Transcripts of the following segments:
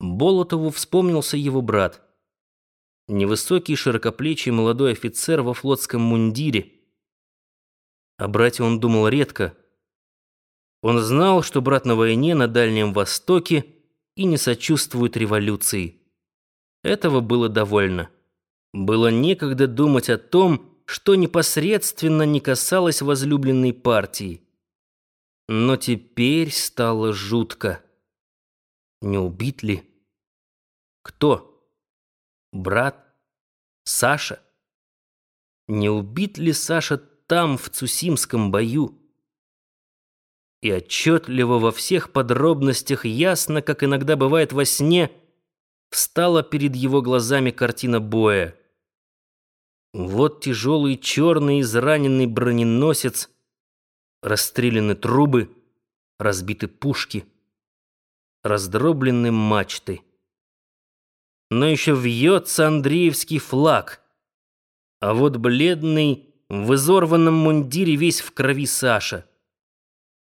Болотову вспомнился его брат. Невысокий, широкоплечий молодой офицер во флотском мундире. О брате он думал редко. Он знал, что брат на войне на Дальнем Востоке и не сочувствует революции. Этого было довольно. Было некогда думать о том, что непосредственно не касалось возлюбленной партии. Но теперь стало жутко. Не убит ли? Кто? Брат? Саша? Не убит ли Саша там, в Цусимском бою? И отчетливо во всех подробностях, ясно, как иногда бывает во сне, встала перед его глазами картина боя. Вот тяжелый черный израненный броненосец, расстреляны трубы, разбиты пушки — раздроблены мачты. Но еще вьется Андреевский флаг. А вот бледный, в изорванном мундире весь в крови Саша.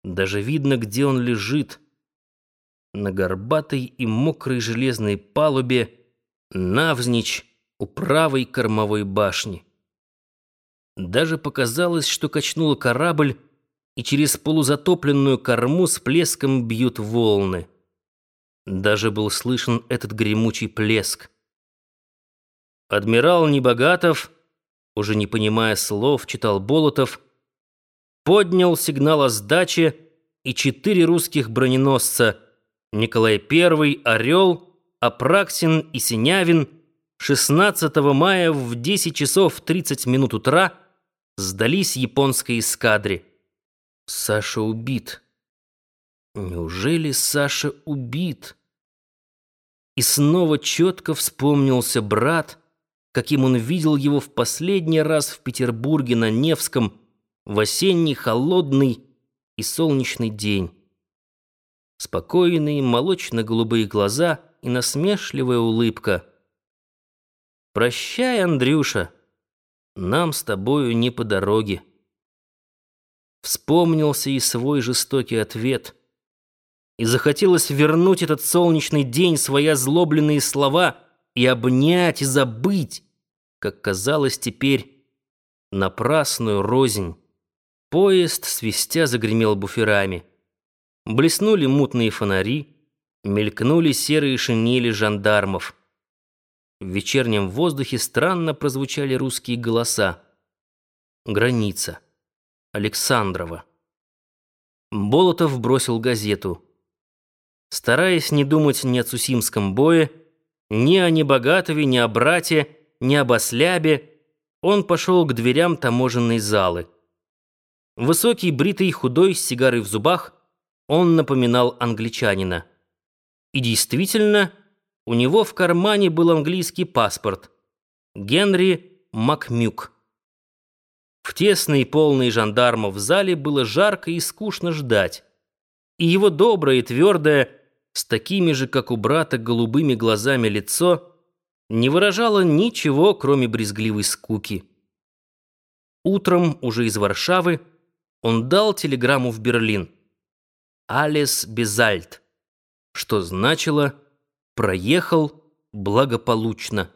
Даже видно, где он лежит. На горбатой и мокрой железной палубе, навзничь у правой кормовой башни. Даже показалось, что качнула корабль, и через полузатопленную корму с плеском бьют волны. Даже был слышен этот гремучий плеск. Адмирал Небогатов, уже не понимая слов, читал Болотов, поднял сигнал о сдаче, и четыре русских броненосца Николай I, Орел, Апраксин и Синявин 16 мая в 10 часов 30 минут утра сдались японской эскадре. Саша убит. Неужели Саша убит? И снова четко вспомнился брат, каким он видел его в последний раз в Петербурге на Невском в осенний холодный и солнечный день. Спокойные молочно-голубые глаза и насмешливая улыбка. «Прощай, Андрюша, нам с тобою не по дороге». Вспомнился и свой жестокий ответ — и захотелось вернуть этот солнечный день, свои озлобленные слова и обнять, и забыть, как казалось теперь, напрасную рознь. Поезд, свистя, загремел буферами. Блеснули мутные фонари, мелькнули серые шинели жандармов. В вечернем воздухе странно прозвучали русские голоса. Граница. Александрова. Болотов бросил газету. Стараясь не думать ни о Цусимском бое, ни о Небогатове, ни о брате, ни об Ослябе, он пошел к дверям таможенной залы. Высокий, бритый, худой, с сигарой в зубах, он напоминал англичанина. И действительно, у него в кармане был английский паспорт. Генри Макмюк. В тесной, полной жандармов зале было жарко и скучно ждать. И его доброе и твердое, с такими же, как у брата, голубыми глазами лицо не выражало ничего, кроме брезгливой скуки. Утром, уже из Варшавы, он дал телеграмму в Берлин. «Алес Безальт», что значило «проехал благополучно».